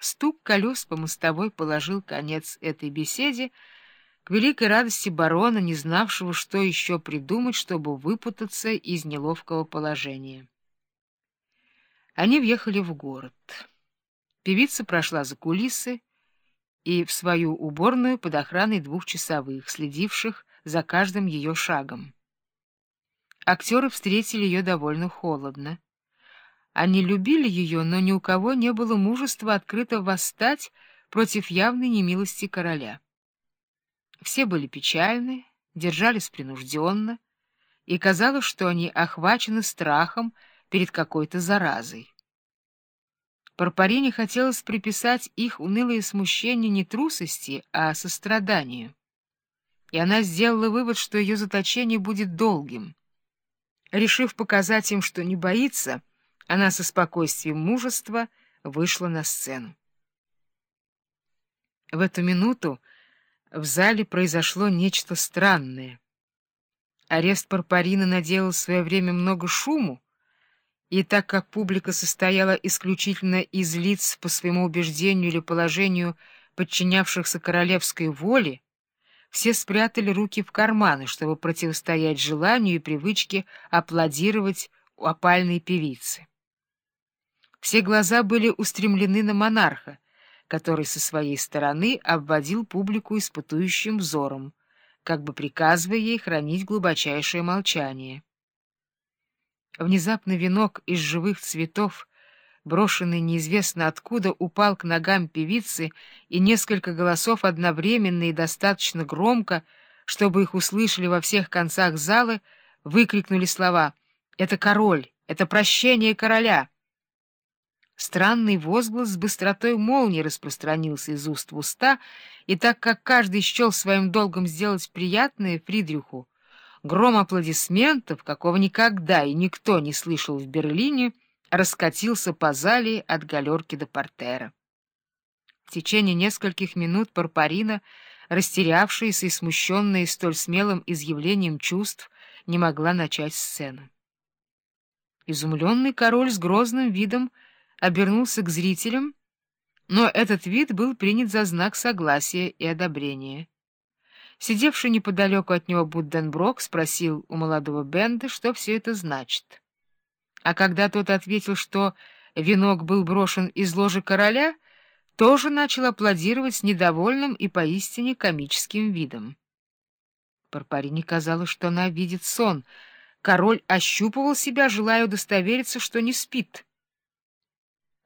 Стук колес по мостовой положил конец этой беседе, к великой радости барона, не знавшего, что еще придумать, чтобы выпутаться из неловкого положения. Они въехали в город. Певица прошла за кулисы и в свою уборную под охраной двух часовых, следивших за каждым ее шагом. Актеры встретили ее довольно холодно. Они любили ее, но ни у кого не было мужества открыто восстать против явной немилости короля. Все были печальны, держались принужденно, и казалось, что они охвачены страхом перед какой-то заразой. Парпарине хотелось приписать их унылое смущение не трусости, а состраданию. И она сделала вывод, что ее заточение будет долгим. Решив показать им, что не боится, она со спокойствием мужества вышла на сцену. В эту минуту в зале произошло нечто странное. Арест Парпарина наделал в свое время много шуму, и так как публика состояла исключительно из лиц по своему убеждению или положению, подчинявшихся королевской воле, все спрятали руки в карманы, чтобы противостоять желанию и привычке аплодировать опальной певицы. Все глаза были устремлены на монарха, который со своей стороны обводил публику испытующим взором, как бы приказывая ей хранить глубочайшее молчание. Внезапно венок из живых цветов, брошенный неизвестно откуда, упал к ногам певицы, и несколько голосов одновременно и достаточно громко, чтобы их услышали во всех концах зала, выкрикнули слова «Это король! Это прощение короля!» Странный возглас с быстротой молнии распространился из уст в уста, и так как каждый счел своим долгом сделать приятное Фридриху, гром аплодисментов, какого никогда и никто не слышал в Берлине, раскатился по зале от галерки до портера. В течение нескольких минут Парпарина, растерявшаяся и смущенная столь смелым изъявлением чувств, не могла начать сцену. Изумленный король с грозным видом обернулся к зрителям, но этот вид был принят за знак согласия и одобрения. Сидевший неподалеку от него Будденброк спросил у молодого Бенда, что все это значит. А когда тот ответил, что венок был брошен из ложи короля, тоже начал аплодировать с недовольным и поистине комическим видом. Парпарине казалось, что она видит сон. Король ощупывал себя, желая удостовериться, что не спит.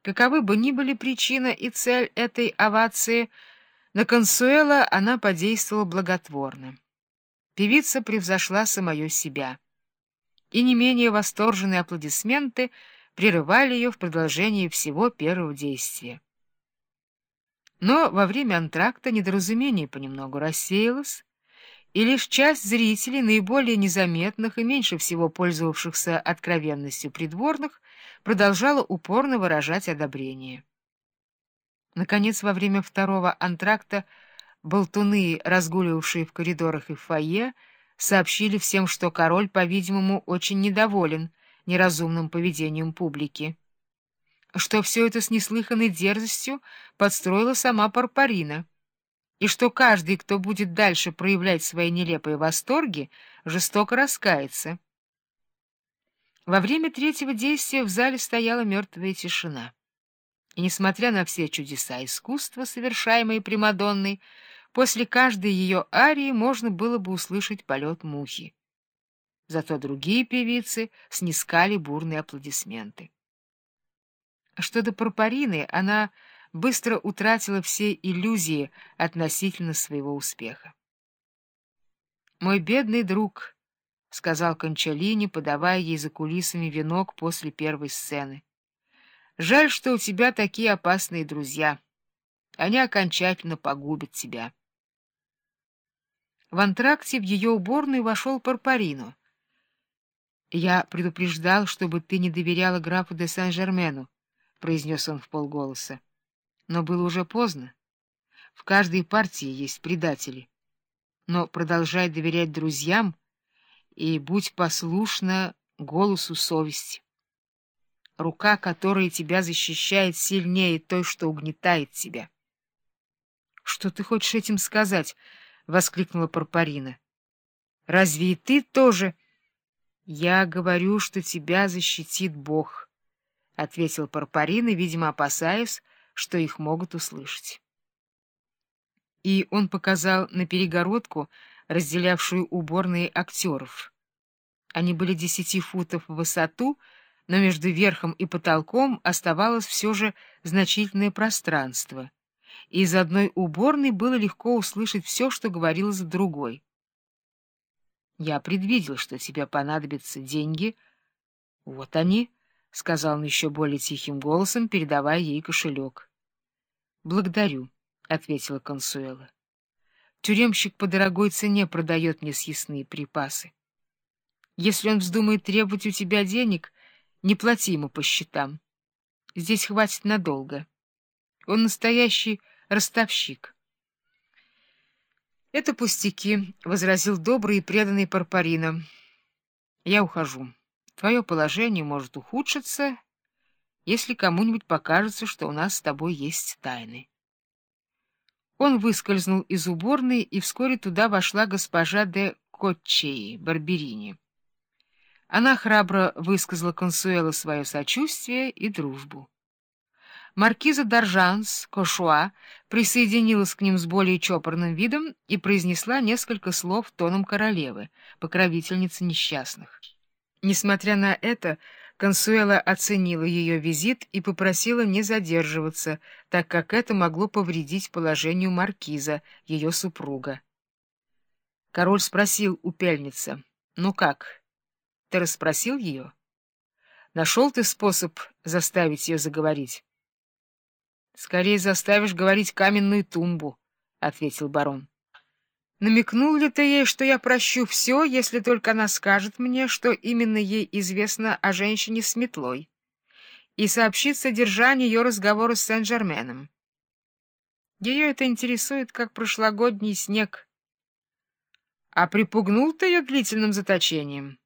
Каковы бы ни были причина и цель этой овации, на Консуэла она подействовала благотворно. Певица превзошла самое себя, и не менее восторженные аплодисменты прерывали ее в продолжении всего первого действия. Но во время антракта недоразумение понемногу рассеялось, и лишь часть зрителей, наиболее незаметных и меньше всего пользовавшихся откровенностью придворных, продолжала упорно выражать одобрение. Наконец, во время второго антракта болтуны, разгуливавшие в коридорах и фойе, сообщили всем, что король, по-видимому, очень недоволен неразумным поведением публики, что все это с неслыханной дерзостью подстроила сама Парпарина, и что каждый, кто будет дальше проявлять свои нелепые восторги, жестоко раскается. Во время третьего действия в зале стояла мертвая тишина. И, несмотря на все чудеса искусства, совершаемые Примадонной, после каждой ее арии можно было бы услышать полет мухи. Зато другие певицы снискали бурные аплодисменты. Что до Парпарины, она быстро утратила все иллюзии относительно своего успеха. «Мой бедный друг», — сказал Кончалини, подавая ей за кулисами венок после первой сцены, — «жаль, что у тебя такие опасные друзья. Они окончательно погубят тебя». В антракте в ее уборную вошел Парпарино. «Я предупреждал, чтобы ты не доверяла графу де Сен-Жермену», — произнес он в полголоса. Но было уже поздно. В каждой партии есть предатели. Но продолжай доверять друзьям и будь послушна голосу совести. рука, которая тебя защищает, сильнее той, что угнетает тебя. — Что ты хочешь этим сказать? — воскликнула Парпарина. — Разве и ты тоже... — Я говорю, что тебя защитит Бог, — ответил Парпарина, видимо, опасаясь, что их могут услышать. И он показал на перегородку, разделявшую уборные актеров. Они были десяти футов в высоту, но между верхом и потолком оставалось все же значительное пространство, и из одной уборной было легко услышать все, что говорилось в другой. Я предвидел, что тебе понадобятся деньги. — Вот они, — сказал он еще более тихим голосом, передавая ей кошелек. — Благодарю, — ответила Консуэла. — Тюремщик по дорогой цене продает мне съестные припасы. Если он вздумает требовать у тебя денег, не плати ему по счетам. Здесь хватит надолго. Он настоящий ростовщик. «Это пустяки», — возразил добрый и преданный Парпарина. «Я ухожу. Твое положение может ухудшиться, если кому-нибудь покажется, что у нас с тобой есть тайны». Он выскользнул из уборной, и вскоре туда вошла госпожа де Котчеи, Барберини. Она храбро высказала Консуэлу свое сочувствие и дружбу. Маркиза Доржанс, Кошуа, присоединилась к ним с более чопорным видом и произнесла несколько слов тоном королевы, покровительницы несчастных. Несмотря на это, Консуэла оценила ее визит и попросила не задерживаться, так как это могло повредить положению маркиза, ее супруга. Король спросил у пельницы, «Ну как, ты расспросил ее? Нашел ты способ заставить ее заговорить?» Скорее заставишь говорить каменную тумбу, — ответил барон. Намекнул ли ты ей, что я прощу все, если только она скажет мне, что именно ей известно о женщине с метлой, и сообщит содержание ее разговора с Сен-Жерменом? Ее это интересует, как прошлогодний снег. А припугнул ты ее длительным заточением?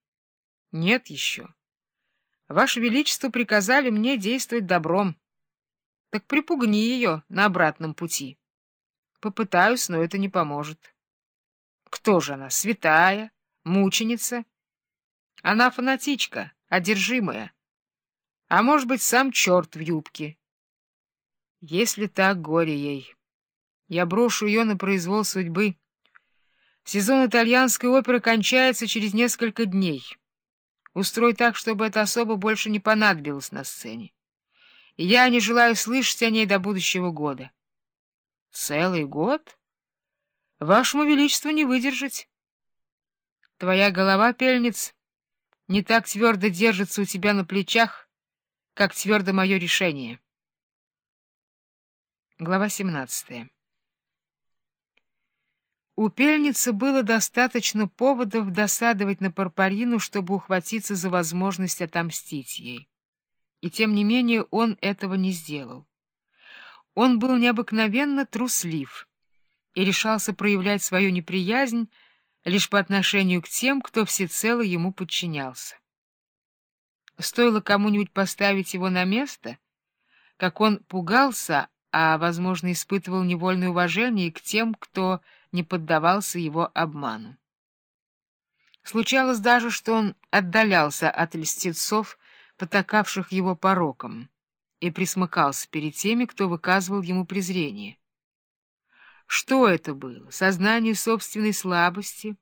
Нет еще. Ваше Величество приказали мне действовать добром. Так припугни ее на обратном пути. Попытаюсь, но это не поможет. Кто же она? Святая? Мученица? Она фанатичка, одержимая. А может быть, сам черт в юбке. Если так, горе ей. Я брошу ее на произвол судьбы. Сезон итальянской оперы кончается через несколько дней. Устрой так, чтобы эта особа больше не понадобилась на сцене и я не желаю слышать о ней до будущего года. — Целый год? Вашему Величеству не выдержать. Твоя голова, пельниц, не так твердо держится у тебя на плечах, как твердо мое решение. Глава 17 У пельницы было достаточно поводов досадовать на Парпарину, чтобы ухватиться за возможность отомстить ей и тем не менее он этого не сделал. Он был необыкновенно труслив и решался проявлять свою неприязнь лишь по отношению к тем, кто всецело ему подчинялся. Стоило кому-нибудь поставить его на место, как он пугался, а, возможно, испытывал невольное уважение к тем, кто не поддавался его обману. Случалось даже, что он отдалялся от льстецов, потакавших его пороком, и присмыкался перед теми, кто выказывал ему презрение. Что это было? Сознание собственной слабости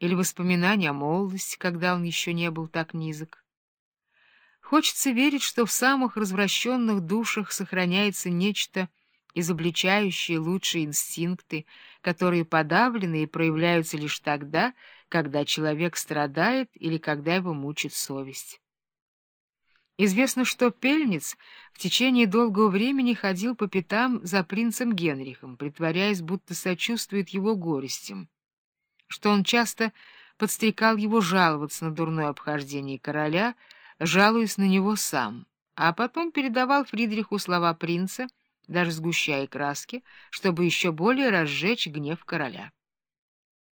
или воспоминание о молодости, когда он еще не был так низок? Хочется верить, что в самых развращенных душах сохраняется нечто, изобличающее лучшие инстинкты, которые подавлены и проявляются лишь тогда, когда человек страдает или когда его мучит совесть. Известно, что Пельниц в течение долгого времени ходил по пятам за принцем Генрихом, притворяясь, будто сочувствует его горестям, что он часто подстрекал его жаловаться на дурное обхождение короля, жалуясь на него сам, а потом передавал Фридриху слова принца, даже сгущая краски, чтобы еще более разжечь гнев короля.